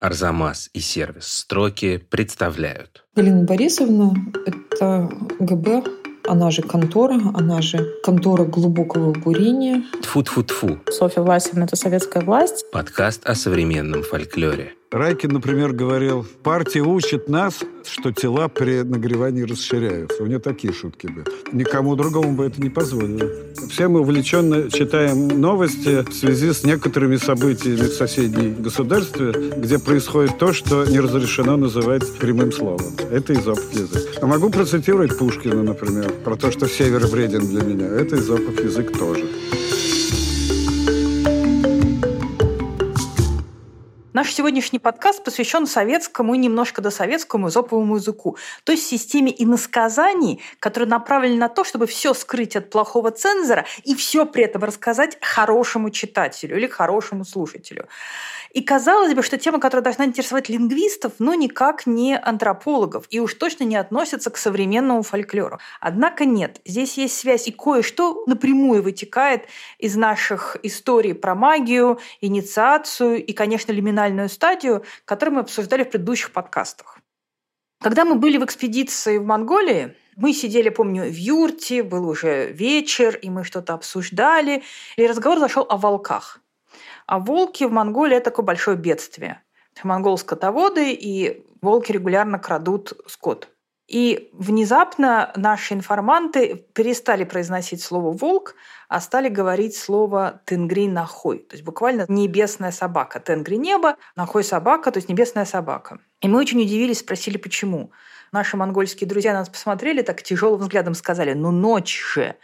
Арзамас и сервис «Строки» представляют. Галина Борисовна – это ГБ, она же контора, она же контора глубокого бурения. Тфу-тфу-тфу. Софья Власевна – это советская власть. Подкаст о современном фольклоре. Райкин, например, говорил, партия учит нас, что тела при нагревании расширяются. У него такие шутки были. Никому другому бы это не позволили. Все мы увлеченно читаем новости в связи с некоторыми событиями в соседней государстве, где происходит то, что не разрешено называть прямым словом. Это изопов язык. А могу процитировать Пушкина, например, про то, что север вреден для меня. Это изопов язык тоже. Наш сегодняшний подкаст посвящен советскому и немножко досоветскому изоповому языку, то есть системе иносказаний, которая направлена на то, чтобы все скрыть от плохого цензора и все при этом рассказать хорошему читателю или хорошему слушателю. И казалось бы, что тема, которая должна интересовать лингвистов, но никак не антропологов, и уж точно не относится к современному фольклору. Однако нет, здесь есть связь, и кое-что напрямую вытекает из наших историй про магию, инициацию и, конечно, лиминальную стадию, которую мы обсуждали в предыдущих подкастах. Когда мы были в экспедиции в Монголии, мы сидели, помню, в юрте, был уже вечер, и мы что-то обсуждали, и разговор зашел о волках. А волки в Монголии – это такое большое бедствие. Монгол скотоводы, и волки регулярно крадут скот. И внезапно наши информанты перестали произносить слово «волк», а стали говорить слово «тенгри нахой». То есть буквально небесная собака. Тенгри – небо, нахой – собака, то есть небесная собака. И мы очень удивились, спросили, почему. Наши монгольские друзья нас посмотрели, так тяжелым взглядом сказали, ну ночь же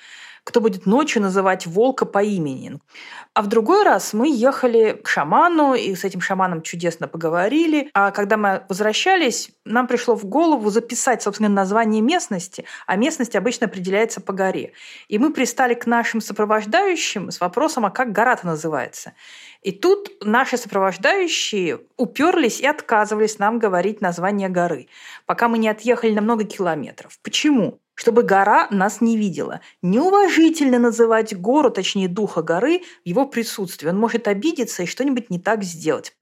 кто будет ночью называть волка по имени. А в другой раз мы ехали к шаману, и с этим шаманом чудесно поговорили. А когда мы возвращались, нам пришло в голову записать, собственно, название местности, а местность обычно определяется по горе. И мы пристали к нашим сопровождающим с вопросом, а как гора-то называется. И тут наши сопровождающие уперлись и отказывались нам говорить название горы, пока мы не отъехали на много километров. Почему? Чтобы гора нас не видела. Неуважительно называть гору, точнее духа горы, в его присутствии. Он может обидеться и что-нибудь не так сделать.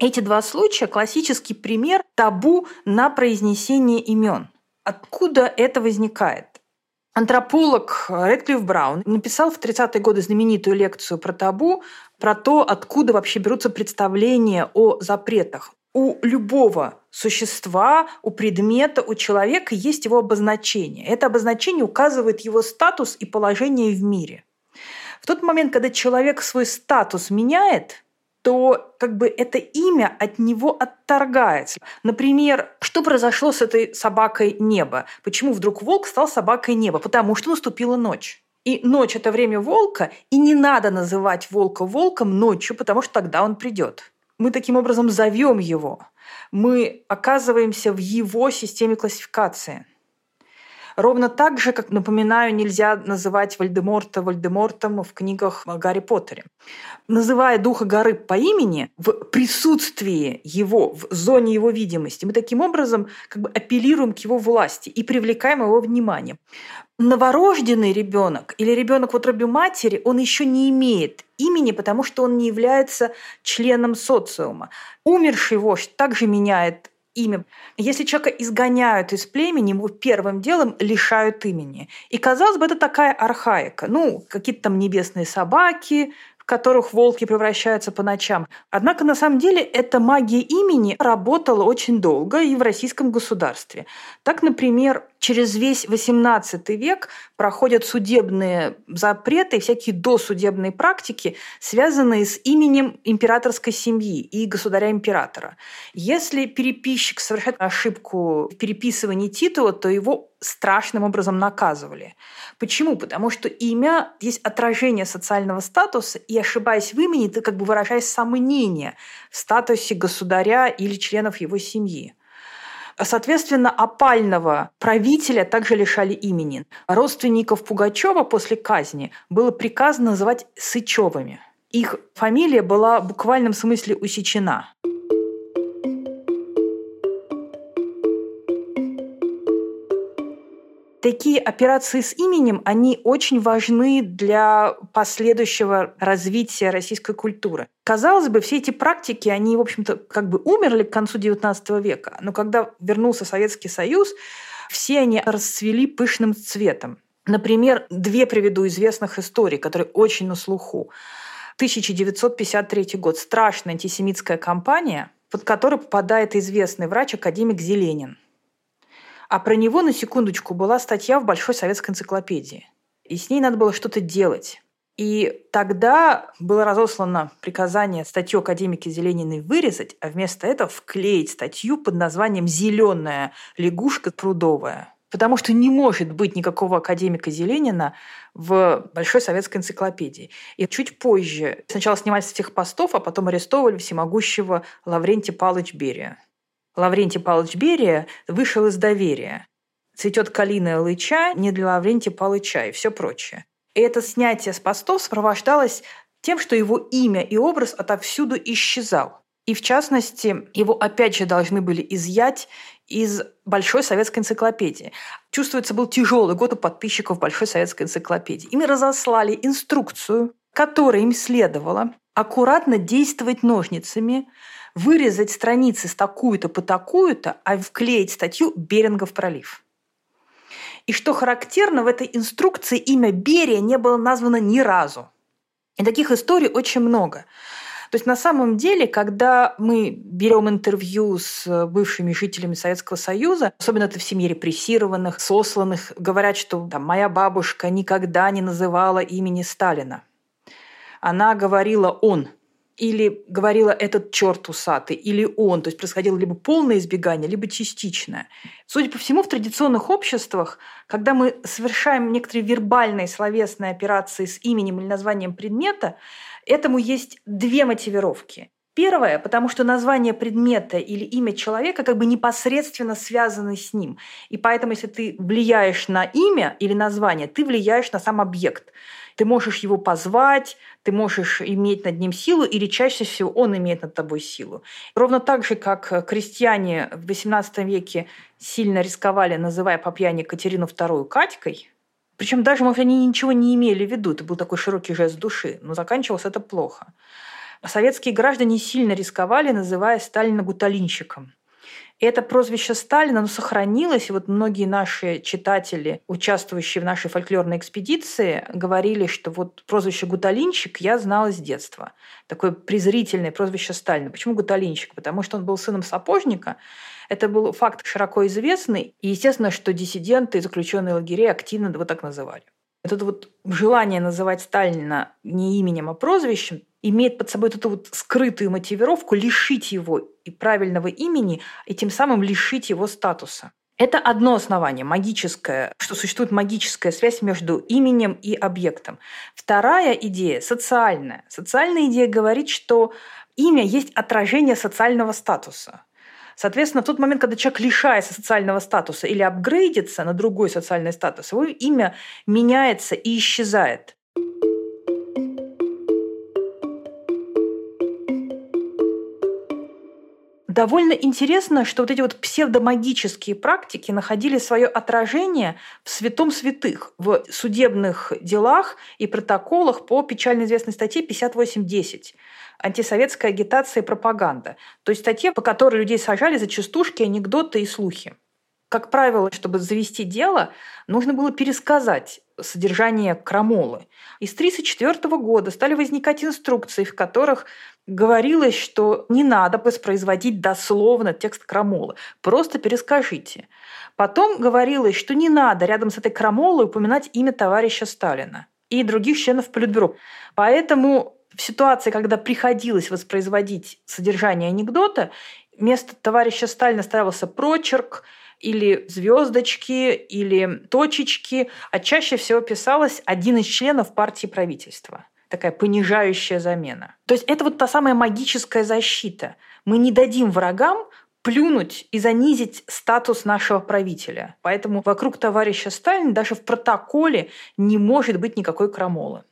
Эти два случая – классический пример табу на произнесение имен. Откуда это возникает? Антрополог Редклифф Браун написал в 30-е годы знаменитую лекцию про табу, про то, откуда вообще берутся представления о запретах у любого существа, у предмета, у человека есть его обозначение. Это обозначение указывает его статус и положение в мире. В тот момент, когда человек свой статус меняет, то как бы это имя от него отторгается. Например, что произошло с этой собакой неба? Почему вдруг волк стал собакой неба? Потому что наступила ночь. И ночь – это время волка, и не надо называть волка волком ночью, потому что тогда он придет мы таким образом зовем его, мы оказываемся в его системе классификации. Ровно так же, как, напоминаю, нельзя называть Вальдеморта Вальдемортом в книгах о Гарри Поттере. Называя духа горы по имени, в присутствии его, в зоне его видимости, мы таким образом как бы апеллируем к его власти и привлекаем его внимание. Новорожденный ребенок или ребенок в утробе матери, он еще не имеет имени, потому что он не является членом социума. Умерший вождь также меняет имя. Если человека изгоняют из племени, ему первым делом лишают имени. И, казалось бы, это такая архаика. Ну, какие-то там небесные собаки, которых волки превращаются по ночам. Однако на самом деле эта магия имени работала очень долго и в российском государстве. Так, например, через весь XVIII век проходят судебные запреты, всякие досудебные практики, связанные с именем императорской семьи и государя-императора. Если переписчик совершает ошибку в переписывании титула, то его страшным образом наказывали. Почему? Потому что имя есть отражение социального статуса, и ошибаясь в имени, ты как бы выражаешь сомнение в статусе государя или членов его семьи. Соответственно, опального правителя также лишали имени. Родственников Пугачева после казни было приказано называть Сычевыми. Их фамилия была в буквальном смысле усечена. Такие операции с именем, они очень важны для последующего развития российской культуры. Казалось бы, все эти практики, они, в общем-то, как бы умерли к концу XIX века, но когда вернулся Советский Союз, все они расцвели пышным цветом. Например, две приведу известных историй, которые очень на слуху. 1953 год. Страшная антисемитская кампания, под которой попадает известный врач-академик Зеленин – а про него, на секундочку, была статья в Большой советской энциклопедии. И с ней надо было что-то делать. И тогда было разослано приказание статью академики Зелениной вырезать, а вместо этого вклеить статью под названием «Зеленая лягушка прудовая». Потому что не может быть никакого академика Зеленина в Большой советской энциклопедии. И чуть позже сначала снимались с этих постов, а потом арестовывали всемогущего Лаврентия Павловича Берия. Лаврентий Павлович Берия вышел из доверия. Цветет калина и лыча не для Лаврентия Павловича и все прочее. И это снятие с постов сопровождалось тем, что его имя и образ отовсюду исчезал. И в частности, его опять же должны были изъять из Большой советской энциклопедии. Чувствуется, был тяжелый год у подписчиков Большой советской энциклопедии. Им разослали инструкцию, которой им следовало аккуратно действовать ножницами, вырезать страницы с такую-то по такую-то, а вклеить статью «Берингов пролив». И что характерно, в этой инструкции имя Берия не было названо ни разу. И таких историй очень много. То есть на самом деле, когда мы берем интервью с бывшими жителями Советского Союза, особенно это в семье репрессированных, сосланных, говорят, что там, моя бабушка никогда не называла имени Сталина. Она говорила «он», или говорила этот черт усатый, или он. То есть происходило либо полное избегание, либо частичное. Судя по всему, в традиционных обществах, когда мы совершаем некоторые вербальные словесные операции с именем или названием предмета, этому есть две мотивировки. Первое, потому что название предмета или имя человека как бы непосредственно связаны с ним. И поэтому, если ты влияешь на имя или название, ты влияешь на сам объект. Ты можешь его позвать, ты можешь иметь над ним силу, или чаще всего он имеет над тобой силу. Ровно так же, как крестьяне в XVIII веке сильно рисковали, называя по пьяни Катерину II Катькой, причем даже, может, они ничего не имели в виду, это был такой широкий жест души, но заканчивалось это плохо. Советские граждане сильно рисковали, называя Сталина гуталинщиком. И это прозвище Сталина, оно сохранилось. И вот многие наши читатели, участвующие в нашей фольклорной экспедиции, говорили, что вот прозвище Гуталинчик я знала с детства. Такое презрительное прозвище Сталина. Почему Гуталинчик? Потому что он был сыном сапожника. Это был факт широко известный. И естественно, что диссиденты и заключенные лагерей активно его так называли. Это вот желание называть Сталина не именем, а прозвищем имеет под собой эту вот скрытую мотивировку лишить его и правильного имени, и тем самым лишить его статуса. Это одно основание, магическое, что существует магическая связь между именем и объектом. Вторая идея – социальная. Социальная идея говорит, что имя есть отражение социального статуса. Соответственно, в тот момент, когда человек лишается социального статуса или апгрейдится на другой социальный статус, его имя меняется и исчезает. Довольно интересно, что вот эти вот псевдомагические практики находили свое отражение в святом святых, в судебных делах и протоколах по печально известной статье 58.10 антисоветская агитация и пропаганда. То есть статье, по которой людей сажали за частушки, анекдоты и слухи. Как правило, чтобы завести дело, нужно было пересказать содержание крамолы. И с 1934 года стали возникать инструкции, в которых говорилось, что не надо воспроизводить дословно текст крамолы, просто перескажите. Потом говорилось, что не надо рядом с этой крамолой упоминать имя товарища Сталина и других членов Политбюро. Поэтому в ситуации, когда приходилось воспроизводить содержание анекдота, вместо товарища Сталина ставился прочерк, или звездочки, или точечки, а чаще всего писалось один из членов партии правительства. Такая понижающая замена. То есть это вот та самая магическая защита. Мы не дадим врагам плюнуть и занизить статус нашего правителя. Поэтому вокруг товарища Сталина даже в протоколе не может быть никакой крамолы.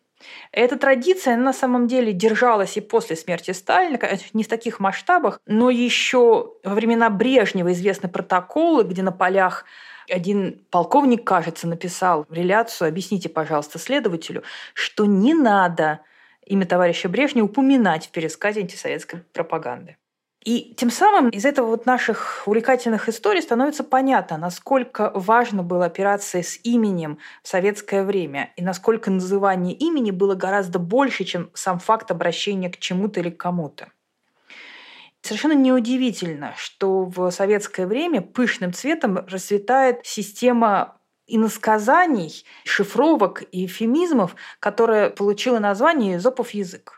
Эта традиция на самом деле держалась и после смерти Сталина, не в таких масштабах, но еще во времена Брежнева известны протоколы, где на полях Один полковник, кажется, написал реляцию, объясните, пожалуйста, следователю, что не надо имя товарища Брежнева упоминать в пересказе антисоветской пропаганды. И тем самым из этого вот наших увлекательных историй становится понятно, насколько важно было операция с именем в советское время и насколько называние имени было гораздо больше, чем сам факт обращения к чему-то или к кому-то. Совершенно неудивительно, что в советское время пышным цветом расцветает система иносказаний, шифровок и эфемизмов, которая получила название «Эзопов язык».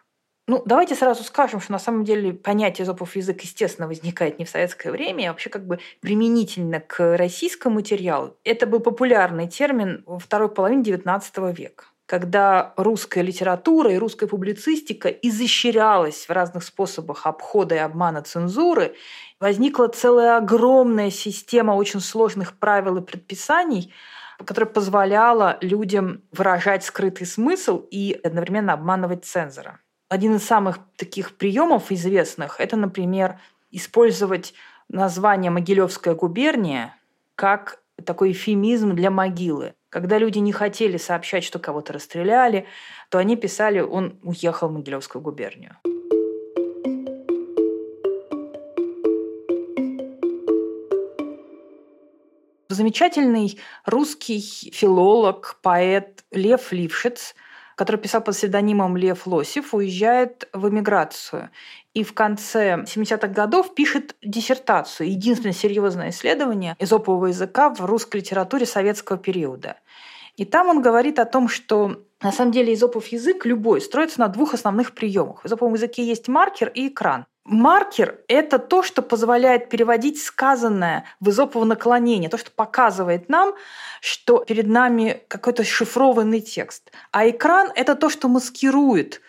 Ну, давайте сразу скажем, что на самом деле понятие «эзопов язык», естественно, возникает не в советское время, а вообще как бы применительно к российскому материалу. Это был популярный термин во второй половине XIX века когда русская литература и русская публицистика изощрялась в разных способах обхода и обмана цензуры, возникла целая огромная система очень сложных правил и предписаний, которая позволяла людям выражать скрытый смысл и одновременно обманывать цензора. Один из самых таких приемов известных – это, например, использовать название «Могилевская губерния» как такой эфемизм для могилы. Когда люди не хотели сообщать, что кого-то расстреляли, то они писали «он уехал в Могилевскую губернию». Замечательный русский филолог, поэт Лев Лившиц – который писал под псевдонимом Лев Лосев, уезжает в эмиграцию. И в конце 70-х годов пишет диссертацию, единственное серьезное исследование эзопового языка в русской литературе советского периода. И там он говорит о том, что на самом деле изопов язык любой строится на двух основных приемах. В изоповом языке есть маркер и экран. Маркер – это то, что позволяет переводить сказанное в изоповое наклонение, то, что показывает нам, что перед нами какой-то шифрованный текст. А экран – это то, что маскирует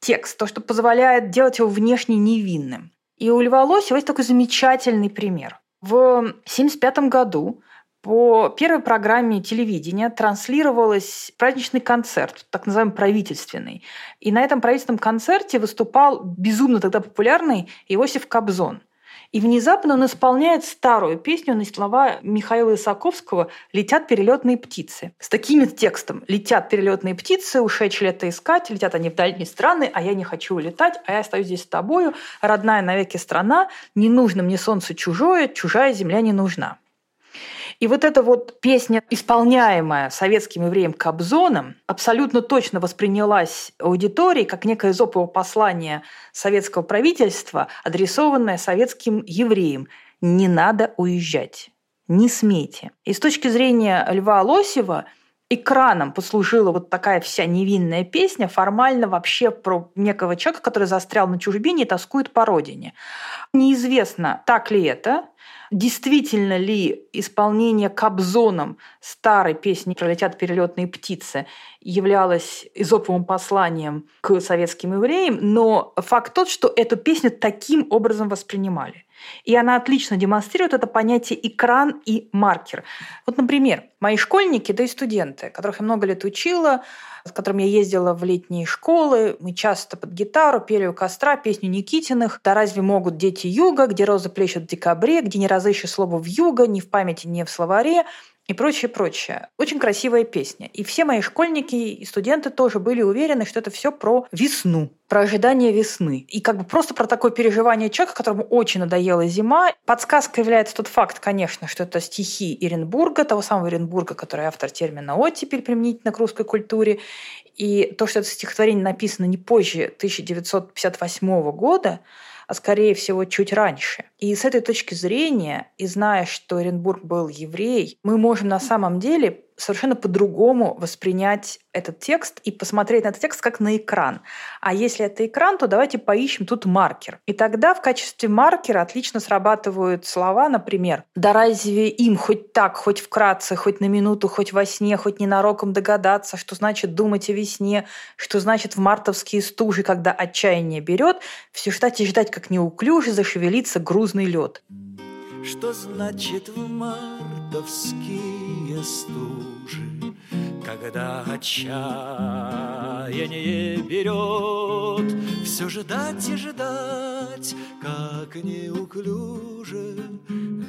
текст, то, что позволяет делать его внешне невинным. И у Льва Лосева есть такой замечательный пример. В 1975 году по первой программе телевидения транслировалась праздничный концерт, так называемый правительственный. И на этом правительственном концерте выступал безумно тогда популярный Иосиф Кобзон. И внезапно он исполняет старую песню на слова Михаила Исаковского «Летят перелетные птицы». С таким текстом «Летят перелетные птицы, ушедшие лето искать, летят они в дальние страны, а я не хочу улетать, а я остаюсь здесь с тобою, родная навеки страна, не нужно мне солнце чужое, чужая земля не нужна». И вот эта вот песня, исполняемая советским евреем Кобзоном, абсолютно точно воспринялась аудиторией как некое зоповое послание советского правительства, адресованное советским евреям. Не надо уезжать. Не смейте. И с точки зрения Льва Лосева экраном послужила вот такая вся невинная песня, формально вообще про некого человека, который застрял на чужбине и тоскует по родине. Неизвестно, так ли это, действительно ли исполнение Кобзоном старой песни «Пролетят перелетные птицы» являлось изоповым посланием к советским евреям, но факт тот, что эту песню таким образом воспринимали. И она отлично демонстрирует это понятие экран и маркер. Вот, например, мои школьники, да и студенты, которых я много лет учила, с которым я ездила в летние школы. Мы часто под гитару пели у костра песню Никитиных «Да разве могут дети юга, где розы плещут в декабре, где не разыщешь слово в юго, ни в памяти, ни в словаре» и прочее, прочее. Очень красивая песня. И все мои школьники и студенты тоже были уверены, что это все про весну, про ожидание весны. И как бы просто про такое переживание человека, которому очень надоела зима. Подсказкой является тот факт, конечно, что это стихи Иренбурга, того самого Иренбурга, который автор термина «оттепель» применительно к русской культуре. И то, что это стихотворение написано не позже 1958 года, а скорее всего чуть раньше. И с этой точки зрения, и зная, что Оренбург был еврей, мы можем на самом деле совершенно по-другому воспринять этот текст и посмотреть на этот текст как на экран. А если это экран, то давайте поищем тут маркер. И тогда в качестве маркера отлично срабатывают слова, например, «Да разве им хоть так, хоть вкратце, хоть на минуту, хоть во сне, хоть ненароком догадаться, что значит думать о весне, что значит в мартовские стужи, когда отчаяние берет, все ждать и ждать, как неуклюже зашевелится грузный лед». Что значит в мартовские стужи, Когда отчаяние берет, все ждать и ждать, как неуклюже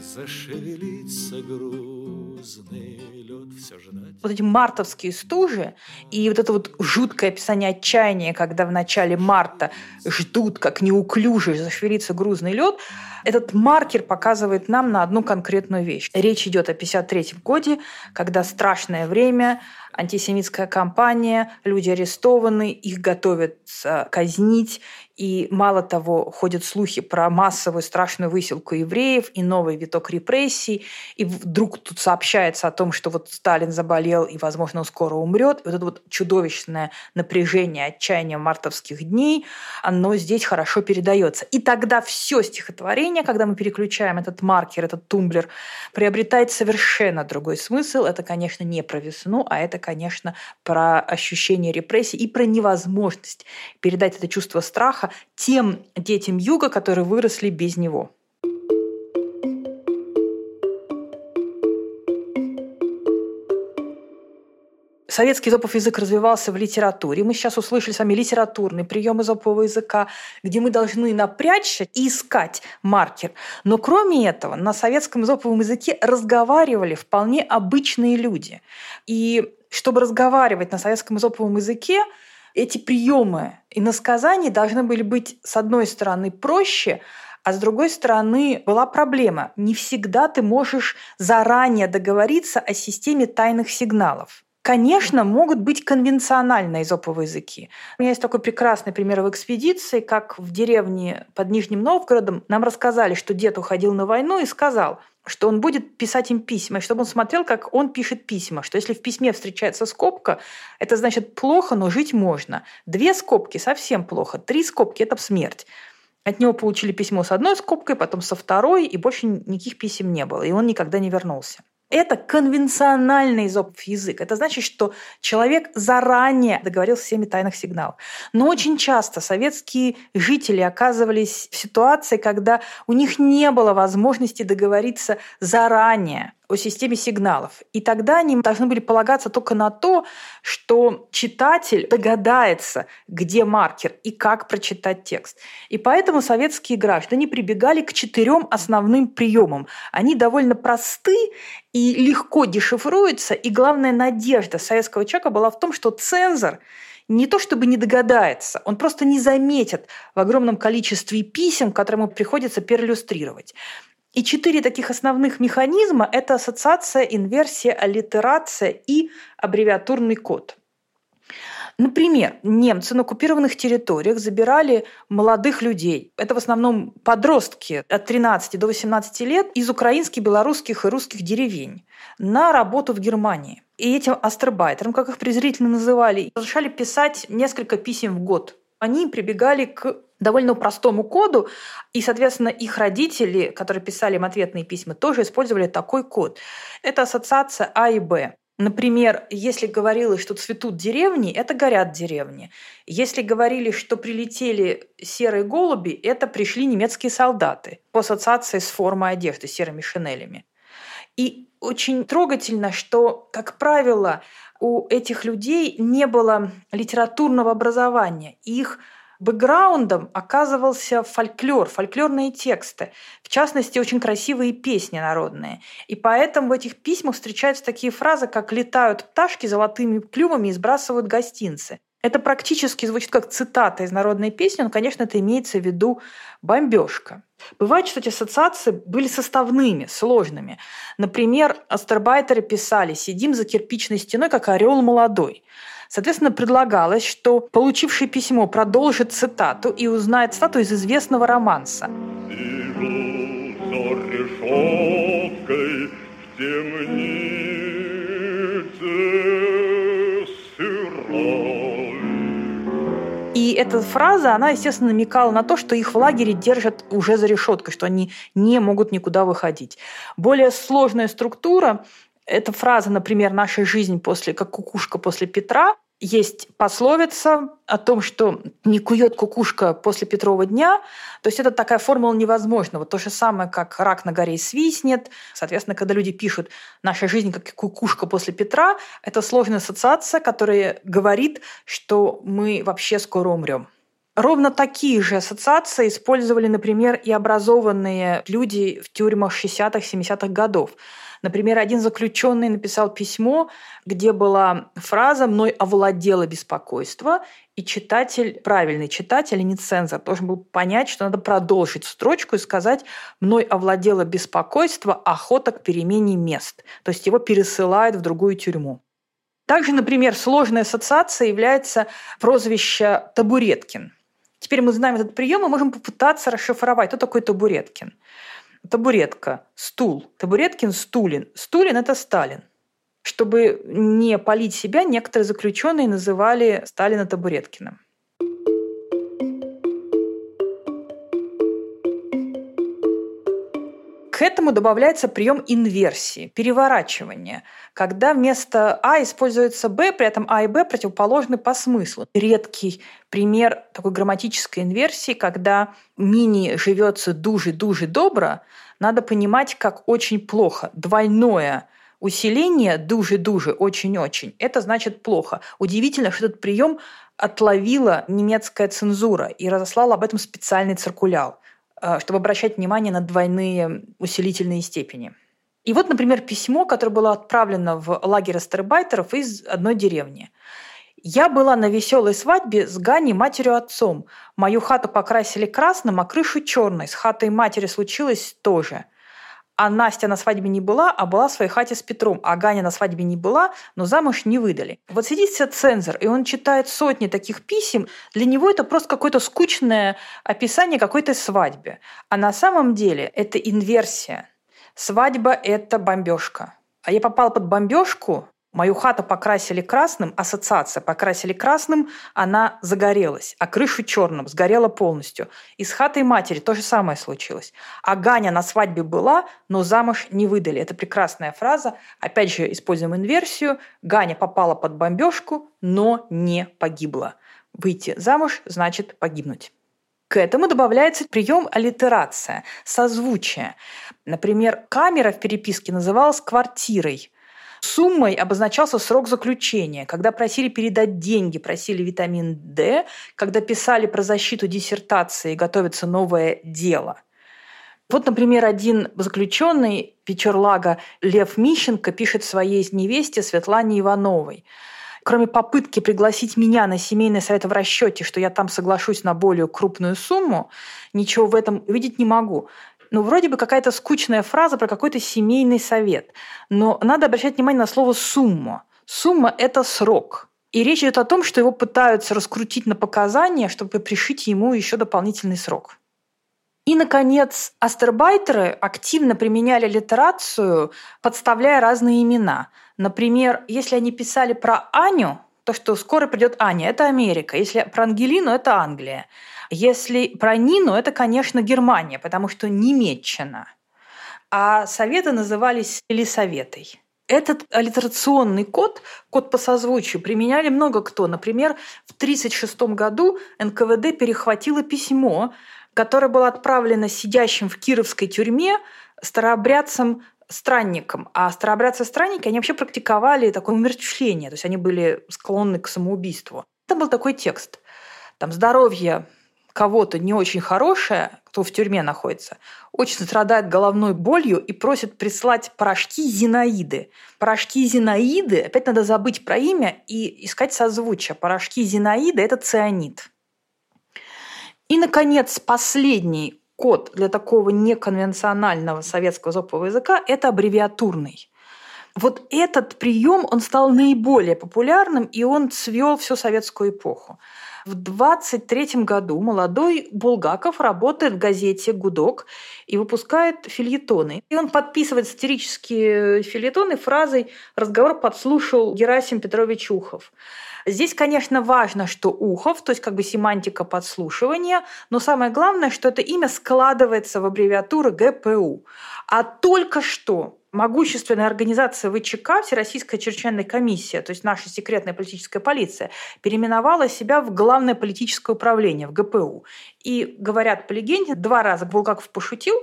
зашевелится грузный лед. Все ждать. Вот эти мартовские стужи и вот это вот жуткое описание отчаяния, когда в начале марта ждут, как неуклюже зашевелится грузный лед, этот маркер показывает нам на одну конкретную вещь. Речь идет о 53 годе, когда страшное время, антисемитская кампания, люди арестованы, их готовят казнить, и мало того, ходят слухи про массовую страшную выселку евреев и новый виток репрессий. И вдруг тут сообщается о том, что вот Сталин заболел и, возможно, он скоро умрет. И вот это вот чудовищное напряжение, отчаяние мартовских дней, оно здесь хорошо передается. И тогда все стихотворение, когда мы переключаем этот маркер, этот тумблер, приобретает совершенно другой смысл. Это, конечно, не про весну, а это, конечно, про ощущение репрессий и про невозможность передать это чувство страха тем детям юга, которые выросли без него. Советский изоповый язык развивался в литературе. Мы сейчас услышали с вами литературный прием изопового языка, где мы должны напрячься и искать маркер. Но кроме этого, на советском изоповом языке разговаривали вполне обычные люди. И чтобы разговаривать на советском изоповом языке, эти приемы и насказания должны были быть, с одной стороны, проще, а с другой стороны, была проблема. Не всегда ты можешь заранее договориться о системе тайных сигналов. Конечно, могут быть конвенциональные изоповые языки. У меня есть такой прекрасный пример в экспедиции, как в деревне под Нижним Новгородом нам рассказали, что дед уходил на войну и сказал, что он будет писать им письма, чтобы он смотрел, как он пишет письма, что если в письме встречается скобка, это значит плохо, но жить можно. Две скобки – совсем плохо, три скобки – это смерть. От него получили письмо с одной скобкой, потом со второй, и больше никаких писем не было, и он никогда не вернулся. Это конвенциональный изопов язык. Это значит, что человек заранее договорился с всеми тайных сигналов. Но очень часто советские жители оказывались в ситуации, когда у них не было возможности договориться заранее о системе сигналов. И тогда они должны были полагаться только на то, что читатель догадается, где маркер и как прочитать текст. И поэтому советские граждане прибегали к четырем основным приемам. Они довольно просты и легко дешифруются. И главная надежда советского человека была в том, что цензор не то чтобы не догадается, он просто не заметит в огромном количестве писем, которые ему приходится перлюстрировать. И четыре таких основных механизма – это ассоциация, инверсия, аллитерация и аббревиатурный код. Например, немцы на оккупированных территориях забирали молодых людей. Это в основном подростки от 13 до 18 лет из украинских, белорусских и русских деревень на работу в Германии. И этим астрбайтерам, как их презрительно называли, разрешали писать несколько писем в год. Они прибегали к довольно простому коду, и, соответственно, их родители, которые писали им ответные письма, тоже использовали такой код. Это ассоциация А и Б. Например, если говорилось, что цветут деревни, это горят деревни. Если говорили, что прилетели серые голуби, это пришли немецкие солдаты по ассоциации с формой одежды, серыми шинелями. И очень трогательно, что, как правило, у этих людей не было литературного образования. Их бэкграундом оказывался фольклор, фольклорные тексты, в частности, очень красивые песни народные. И поэтому в этих письмах встречаются такие фразы, как «летают пташки золотыми клювами и сбрасывают гостинцы». Это практически звучит как цитата из народной песни, но, конечно, это имеется в виду бомбежка. Бывает, что эти ассоциации были составными, сложными. Например, астарбайтеры писали «сидим за кирпичной стеной, как орел молодой». Соответственно, предлагалось, что получивший письмо продолжит цитату и узнает цитату из известного романса. Сижу за решеткой в темнице Эта фраза, она, естественно, намекала на то, что их в лагере держат уже за решеткой, что они не могут никуда выходить. Более сложная структура эта фраза, например, «наша жизнь после, как кукушка после Петра», есть пословица о том, что не кует кукушка после Петрова дня. То есть это такая формула невозможного. То же самое, как рак на горе свистнет. Соответственно, когда люди пишут «наша жизнь как кукушка после Петра», это сложная ассоциация, которая говорит, что мы вообще скоро умрем. Ровно такие же ассоциации использовали, например, и образованные люди в тюрьмах 60-х, 70-х годов. Например, один заключенный написал письмо, где была фраза «мной овладело беспокойство», и читатель, правильный читатель, а не цензор, должен был понять, что надо продолжить строчку и сказать «мной овладело беспокойство, охота к перемене мест». То есть его пересылают в другую тюрьму. Также, например, сложной ассоциацией является прозвище Табуреткин. Теперь мы знаем этот прием и можем попытаться расшифровать, кто такой Табуреткин. Табуретка, стул. Табуреткин – Стулин. Стулин – это Сталин. Чтобы не полить себя, некоторые заключенные называли Сталина Табуреткиным. Этому добавляется прием инверсии, переворачивания, когда вместо А используется Б, при этом А и Б противоположны по смыслу. Редкий пример такой грамматической инверсии, когда мини живется дужи-дужи добро, надо понимать, как очень плохо. Двойное усиление дужи-дужи очень-очень, это значит плохо. Удивительно, что этот прием отловила немецкая цензура и разослала об этом специальный циркуляр. Э, чтобы обращать внимание на двойные усилительные степени. И вот, например, письмо, которое было отправлено в лагерь астербайтеров из одной деревни. «Я была на веселой свадьбе с Ганей матерью-отцом. Мою хату покрасили красным, а крышу черной. С хатой матери случилось тоже. А Настя на свадьбе не была, а была в своей хате с Петром. А Ганя на свадьбе не была, но замуж не выдали. Вот сидит себе цензор, и он читает сотни таких писем. Для него это просто какое-то скучное описание какой-то свадьбы. А на самом деле это инверсия. Свадьба – это бомбежка. А я попал под бомбежку, Мою хату покрасили красным, ассоциация покрасили красным, она загорелась, а крышу черным, сгорела полностью. И с хатой матери то же самое случилось. А Ганя на свадьбе была, но замуж не выдали. Это прекрасная фраза. Опять же, используем инверсию. Ганя попала под бомбежку, но не погибла. Выйти замуж значит погибнуть. К этому добавляется прием аллитерация, созвучие. Например, камера в переписке называлась квартирой – Суммой обозначался срок заключения. Когда просили передать деньги, просили витамин D. Когда писали про защиту диссертации, готовится новое дело. Вот, например, один заключенный Печерлага Лев Мищенко пишет своей невесте Светлане Ивановой. Кроме попытки пригласить меня на семейный совет в расчете, что я там соглашусь на более крупную сумму, ничего в этом видеть не могу ну, вроде бы какая-то скучная фраза про какой-то семейный совет. Но надо обращать внимание на слово «сумма». Сумма – это срок. И речь идет о том, что его пытаются раскрутить на показания, чтобы пришить ему еще дополнительный срок. И, наконец, астербайтеры активно применяли литерацию, подставляя разные имена. Например, если они писали про Аню, то, что скоро придет Аня, это Америка. Если про Ангелину, это Англия. Если про Нину, это, конечно, Германия, потому что Немеччина. А советы назывались Елисаветой. Этот аллитерационный код, код по созвучию, применяли много кто. Например, в 1936 году НКВД перехватило письмо, которое было отправлено сидящим в кировской тюрьме старообрядцам странникам. А старообрядцы-странники, они вообще практиковали такое умерщвление, то есть они были склонны к самоубийству. Там был такой текст. Там здоровье кого-то не очень хорошее, кто в тюрьме находится, очень страдает головной болью и просит прислать порошки Зинаиды. Порошки Зинаиды, опять надо забыть про имя и искать созвучие. Порошки Зинаиды – это цианид. И, наконец, последний код для такого неконвенционального советского зопового языка – это аббревиатурный. Вот этот прием, он стал наиболее популярным, и он цвел всю советскую эпоху. В 23 году молодой Булгаков работает в газете «Гудок» и выпускает фильетоны. И он подписывает сатирические фильетоны фразой «Разговор подслушал Герасим Петрович Ухов». Здесь, конечно, важно, что Ухов, то есть как бы семантика подслушивания, но самое главное, что это имя складывается в аббревиатуру ГПУ. А только что могущественная организация ВЧК, Всероссийская чрезвычайная комиссия, то есть наша секретная политическая полиция, переименовала себя в Главное политическое управление, в ГПУ. И, говорят по легенде, два раза Булгаков пошутил,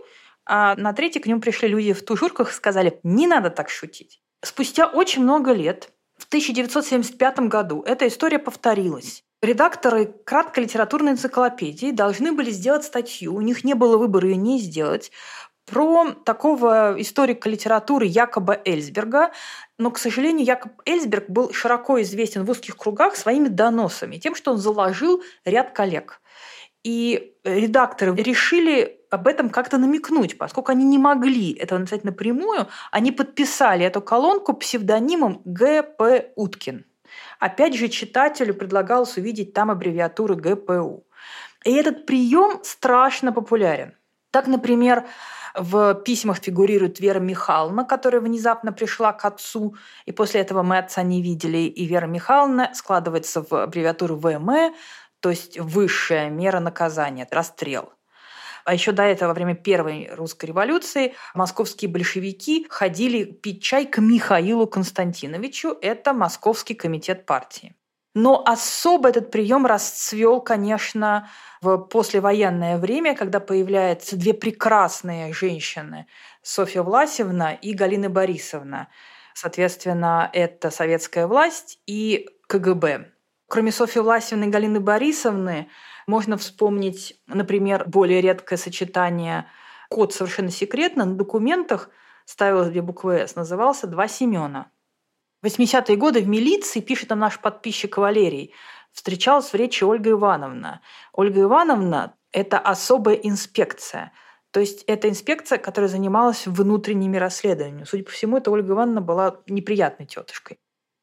а на третий к нему пришли люди в тужурках и сказали, не надо так шутить. Спустя очень много лет, в 1975 году, эта история повторилась. Редакторы краткой литературной энциклопедии должны были сделать статью, у них не было выбора ее не сделать, про такого историка литературы Якоба Эльсберга. Но, к сожалению, Якоб Эльсберг был широко известен в узких кругах своими доносами, тем, что он заложил ряд коллег. И редакторы решили об этом как-то намекнуть, поскольку они не могли этого написать напрямую, они подписали эту колонку псевдонимом Г.П. Уткин. Опять же, читателю предлагалось увидеть там аббревиатуры ГПУ. И этот прием страшно популярен. Так, например, в письмах фигурирует Вера Михайловна, которая внезапно пришла к отцу, и после этого мы отца не видели, и Вера Михайловна складывается в аббревиатуру ВМ, то есть высшая мера наказания, расстрел. А еще до этого, во время Первой русской революции, московские большевики ходили пить чай к Михаилу Константиновичу. Это Московский комитет партии. Но особо этот прием расцвел, конечно, в послевоенное время, когда появляются две прекрасные женщины, Софья Власевна и Галина Борисовна. Соответственно, это советская власть и КГБ. Кроме Софьи Власевны и Галины Борисовны, можно вспомнить, например, более редкое сочетание «Код совершенно секретно» на документах ставилось две буквы «С», назывался «Два Семена». В 80-е годы в милиции, пишет нам наш подписчик Валерий, встречалась в речи Ольга Ивановна. Ольга Ивановна – это особая инспекция. То есть это инспекция, которая занималась внутренними расследованиями. Судя по всему, эта Ольга Ивановна была неприятной тетушкой.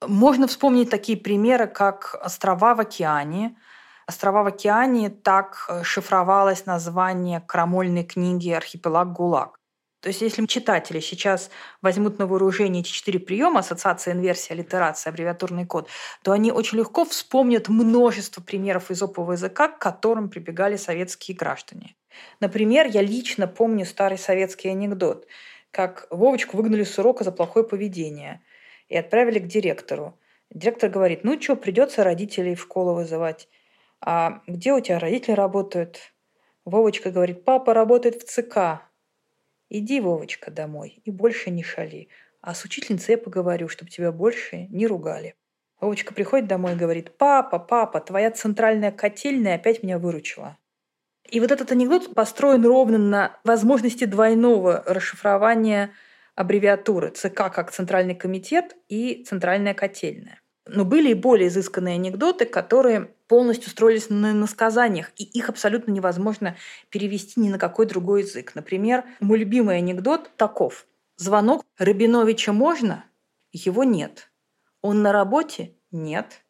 Можно вспомнить такие примеры, как острова в океане. Острова в океане так шифровалось название крамольной книги «Архипелаг ГУЛАГ». То есть если читатели сейчас возьмут на вооружение эти четыре приема, ассоциация, инверсия, аллитерация, аббревиатурный код, то они очень легко вспомнят множество примеров из опового языка, к которым прибегали советские граждане. Например, я лично помню старый советский анекдот, как Вовочку выгнали с урока за плохое поведение и отправили к директору. Директор говорит, ну что, придется родителей в школу вызывать. А где у тебя родители работают? Вовочка говорит, папа работает в ЦК. Иди, Вовочка, домой и больше не шали. А с учительницей я поговорю, чтобы тебя больше не ругали. Вовочка приходит домой и говорит, папа, папа, твоя центральная котельная опять меня выручила. И вот этот анекдот построен ровно на возможности двойного расшифрования аббревиатуры ЦК как Центральный комитет и Центральная котельная. Но были и более изысканные анекдоты, которые полностью строились на насказаниях, и их абсолютно невозможно перевести ни на какой другой язык. Например, мой любимый анекдот таков. Звонок Рабиновича можно? Его нет. Он на работе? Нет.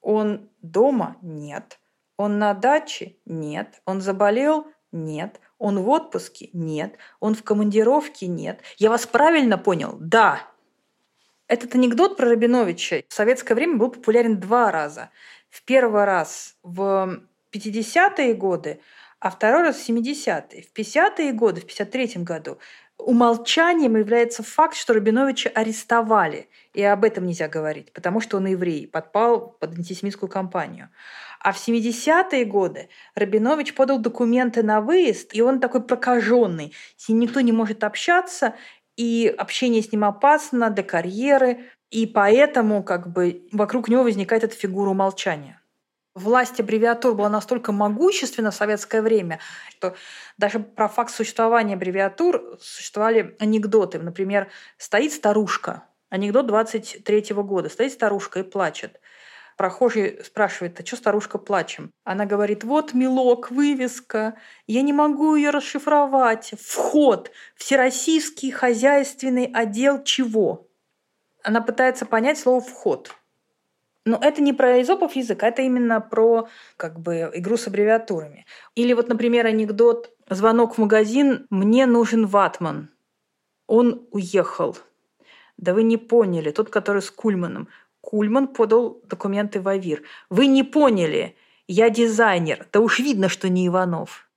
Он дома? Нет. Он на даче? Нет. Он заболел? Нет. Он в отпуске? Нет. Он в командировке? Нет. Я вас правильно понял? Да. Этот анекдот про Рабиновича в советское время был популярен два раза. В первый раз в 50-е годы, а второй раз в 70-е. В 50-е годы, в 53 году умолчанием является факт, что Рабиновича арестовали. И об этом нельзя говорить, потому что он еврей, подпал под антисемитскую кампанию. А в 70-е годы Рабинович подал документы на выезд, и он такой прокаженный. С ним никто не может общаться, и общение с ним опасно для карьеры, и поэтому как бы вокруг него возникает эта фигура умолчания. Власть аббревиатур была настолько могущественна в советское время, что даже про факт существования аббревиатур существовали анекдоты. Например, стоит старушка, анекдот 23 года, стоит старушка и плачет. Прохожий спрашивает, а что старушка плачем? Она говорит, вот мелок, вывеска, я не могу ее расшифровать. Вход, всероссийский хозяйственный отдел чего? Она пытается понять слово «вход». Но это не про изопов язык, это именно про как бы игру с аббревиатурами. Или вот, например, анекдот «Звонок в магазин, мне нужен ватман». Он уехал. Да вы не поняли, тот, который с Кульманом. Кульман подал документы в АВИР. Вы не поняли, я дизайнер. Да уж видно, что не Иванов.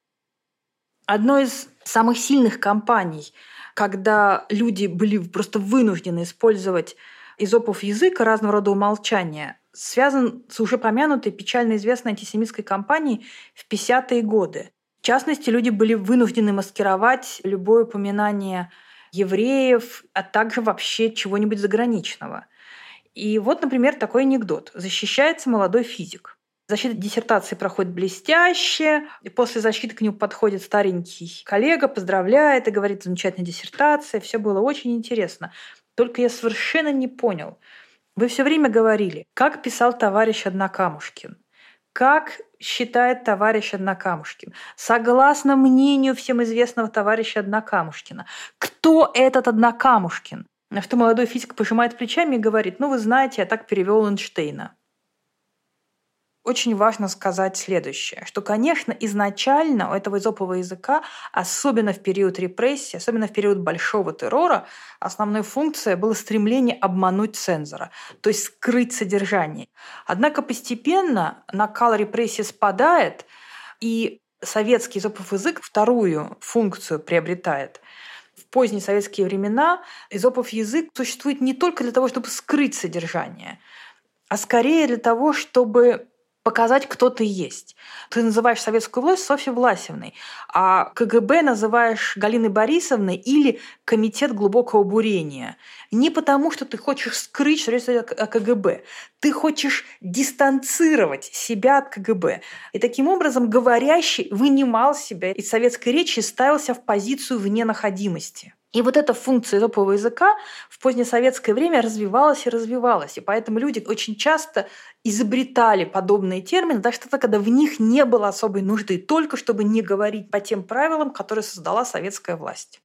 Одной из самых сильных компаний, когда люди были просто вынуждены использовать изопов языка разного рода умолчания, связан с уже помянутой печально известной антисемитской кампанией в 50-е годы. В частности, люди были вынуждены маскировать любое упоминание евреев, а также вообще чего-нибудь заграничного – и вот, например, такой анекдот. Защищается молодой физик. Защита диссертации проходит блестяще. И после защиты к нему подходит старенький коллега, поздравляет и говорит, замечательная диссертация, все было очень интересно. Только я совершенно не понял. Вы все время говорили, как писал товарищ Однокамушкин, как считает товарищ Однокамушкин, согласно мнению всем известного товарища Однокамушкина. Кто этот Однокамушкин? На что молодой физик пожимает плечами и говорит, ну вы знаете, я так перевел Эйнштейна очень важно сказать следующее, что, конечно, изначально у этого изопового языка, особенно в период репрессии, особенно в период большого террора, основной функцией было стремление обмануть цензора, то есть скрыть содержание. Однако постепенно накал репрессии спадает, и советский изопов язык вторую функцию приобретает – поздние советские времена изопов язык существует не только для того, чтобы скрыть содержание, а скорее для того, чтобы показать, кто ты есть. Ты называешь советскую власть Софьей Власевной, а КГБ называешь Галиной Борисовной или Комитет глубокого бурения. Не потому, что ты хочешь скрыть, идет о КГБ. Ты хочешь дистанцировать себя от КГБ. И таким образом говорящий вынимал себя из советской речи и ставился в позицию вне находимости. И вот эта функция топового языка в позднесоветское время развивалась и развивалась. И поэтому люди очень часто изобретали подобные термины, даже тогда, когда в них не было особой нужды, только чтобы не говорить по тем правилам, которые создала советская власть.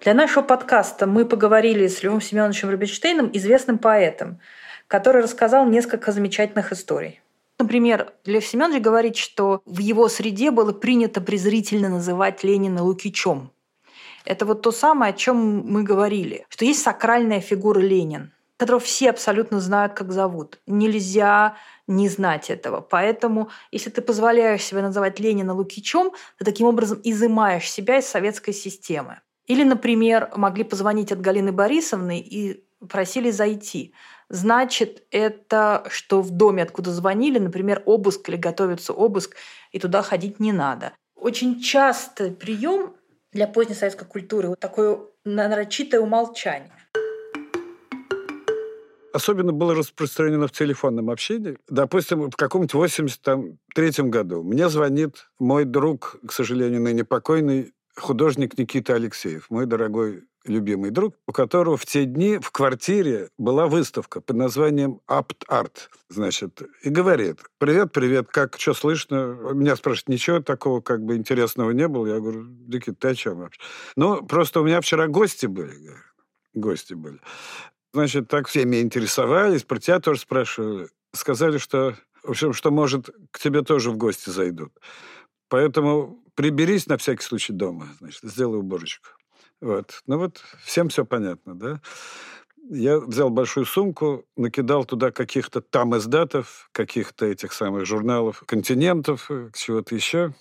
Для нашего подкаста мы поговорили с Львом Семеновичем Рубинштейном, известным поэтом, который рассказал несколько замечательных историй. Например, Лев Семенович говорит, что в его среде было принято презрительно называть Ленина Лукичом. Это вот то самое, о чем мы говорили, что есть сакральная фигура Ленин, которого все абсолютно знают, как зовут. Нельзя не знать этого. Поэтому, если ты позволяешь себе называть Ленина Лукичом, ты таким образом изымаешь себя из советской системы. Или, например, могли позвонить от Галины Борисовны и просили зайти значит это, что в доме, откуда звонили, например, обыск или готовится обыск, и туда ходить не надо. Очень часто прием для поздней советской культуры вот такое нарочитое умолчание. Особенно было распространено в телефонном общении. Допустим, в каком-нибудь 83 году мне звонит мой друг, к сожалению, ныне покойный, художник Никита Алексеев, мой дорогой любимый друг, у которого в те дни в квартире была выставка под названием «Апт Арт». Значит, и говорит, привет, привет, как, что слышно? Меня спрашивают, ничего такого как бы интересного не было? Я говорю, Никита, ты о чем вообще? Ну, просто у меня вчера гости были, гости были. Значит, так все меня интересовались, про тебя тоже спрашивали. Сказали, что, в общем, что, может, к тебе тоже в гости зайдут. Поэтому приберись на всякий случай дома, значит, сделай уборочку. Вот. Ну вот всем все понятно, да? Я взял большую сумку, накидал туда каких-то там издатов, каких-то этих самых журналов, континентов, э, чего-то еще,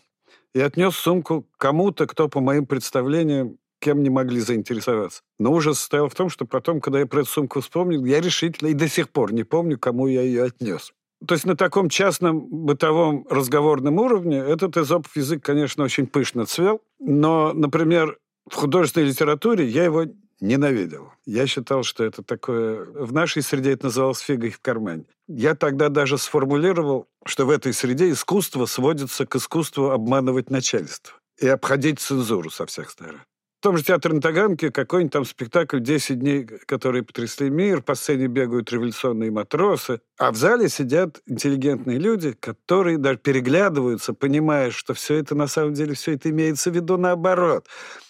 и отнес сумку кому-то, кто, по моим представлениям, кем не могли заинтересоваться. Но ужас состоял в том, что потом, когда я про эту сумку вспомнил, я решительно и до сих пор не помню, кому я ее отнес. То есть на таком частном бытовом разговорном уровне этот изопов язык, конечно, очень пышно цвел. Но, например, в художественной литературе я его ненавидел. Я считал, что это такое... В нашей среде это называлось фигой в кармане. Я тогда даже сформулировал, что в этой среде искусство сводится к искусству обманывать начальство и обходить цензуру со всех сторон том же театре на Таганке какой-нибудь там спектакль «10 дней, которые потрясли мир», по сцене бегают революционные матросы, а в зале сидят интеллигентные люди, которые даже переглядываются, понимая, что все это на самом деле, все это имеется в виду наоборот.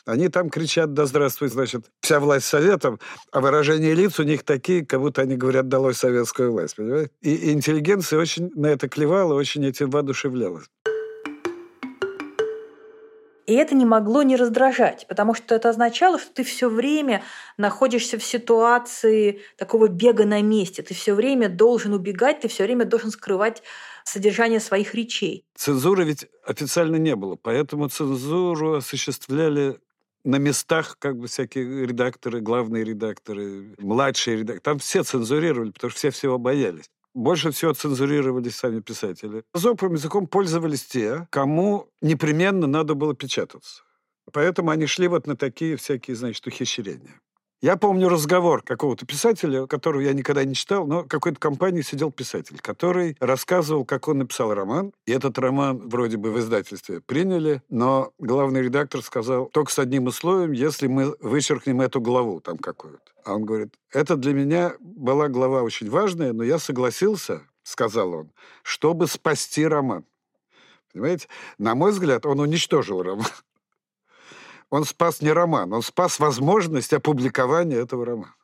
Они там кричат «Да здравствует, значит, вся власть советом», а выражения лиц у них такие, как будто они говорят «Долой советскую власть», понимаете? И интеллигенция очень на это клевала, очень этим воодушевлялась. И это не могло не раздражать, потому что это означало, что ты все время находишься в ситуации такого бега на месте. Ты все время должен убегать, ты все время должен скрывать содержание своих речей. Цензуры ведь официально не было, поэтому цензуру осуществляли на местах как бы всякие редакторы, главные редакторы, младшие редакторы. Там все цензурировали, потому что все всего боялись. Больше всего цензурировались сами писатели. Зоповым языком пользовались те, кому непременно надо было печататься. Поэтому они шли вот на такие всякие, значит, ухищрения. Я помню разговор какого-то писателя, которого я никогда не читал, но в какой-то компании сидел писатель, который рассказывал, как он написал роман. И этот роман вроде бы в издательстве приняли, но главный редактор сказал только с одним условием, если мы вычеркнем эту главу там какую-то. А он говорит, это для меня была глава очень важная, но я согласился, сказал он, чтобы спасти роман. Понимаете? На мой взгляд, он уничтожил роман он спас не роман, он спас возможность опубликования этого романа.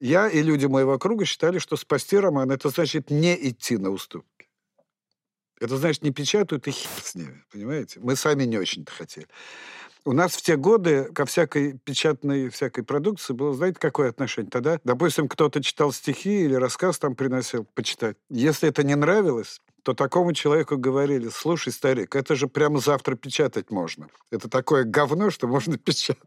Я и люди моего круга считали, что спасти роман – это значит не идти на уступки. Это значит, не печатают и хер с ними, понимаете? Мы сами не очень-то хотели. У нас в те годы ко всякой печатной всякой продукции было, знаете, какое отношение тогда? Допустим, кто-то читал стихи или рассказ там приносил почитать. Если это не нравилось, то такому человеку говорили, слушай, старик, это же прямо завтра печатать можно. Это такое говно, что можно печатать.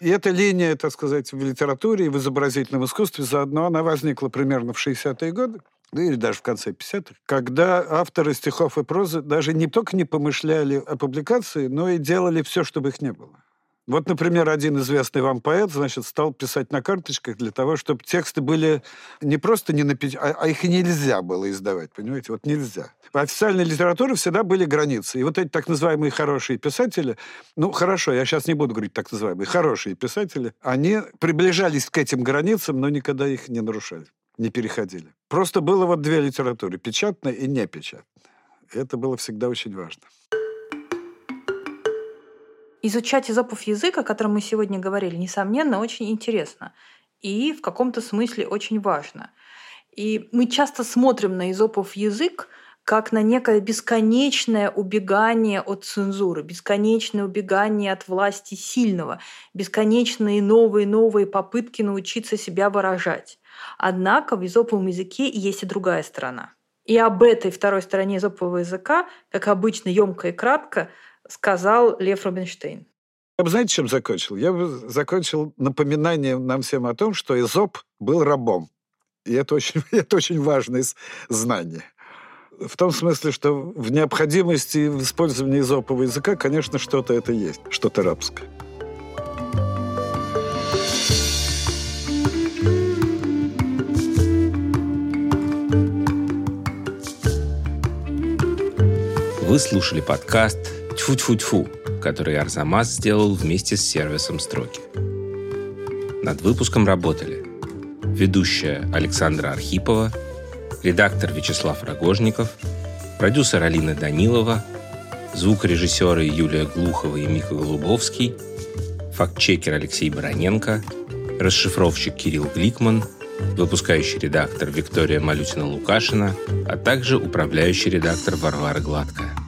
И эта линия, так сказать, в литературе и в изобразительном искусстве заодно, она возникла примерно в 60-е годы, ну или даже в конце 50-х, когда авторы стихов и прозы даже не только не помышляли о публикации, но и делали все, чтобы их не было. Вот, например, один известный вам поэт, значит, стал писать на карточках для того, чтобы тексты были не просто не напечатаны, а, а их нельзя было издавать, понимаете? Вот нельзя. В официальной литературе всегда были границы. И вот эти так называемые хорошие писатели, ну, хорошо, я сейчас не буду говорить так называемые хорошие писатели, они приближались к этим границам, но никогда их не нарушали, не переходили. Просто было вот две литературы, печатная и непечатная. Это было всегда очень важно. Изучать изопов язык, о котором мы сегодня говорили, несомненно, очень интересно и в каком-то смысле очень важно. И мы часто смотрим на изопов язык как на некое бесконечное убегание от цензуры, бесконечное убегание от власти сильного, бесконечные новые-новые попытки научиться себя выражать. Однако в изоповом языке есть и другая сторона. И об этой второй стороне изопового языка, как обычно, емко и кратко, сказал Лев Рубинштейн. Я бы, знаете, чем закончил? Я бы закончил напоминанием нам всем о том, что Изоп был рабом. И это очень, это очень важное знание. В том смысле, что в необходимости в использовании изопового языка, конечно, что-то это есть, что-то рабское. Вы слушали подкаст Тьфу-тьфу-тьфу, который Арзамас сделал вместе с сервисом «Строки». Над выпуском работали ведущая Александра Архипова, редактор Вячеслав Рогожников, продюсер Алина Данилова, звукорежиссеры Юлия Глухова и Мика Голубовский, фактчекер Алексей Бароненко, расшифровщик Кирилл Гликман, выпускающий редактор Виктория Малютина-Лукашина, а также управляющий редактор Варвара Гладкая.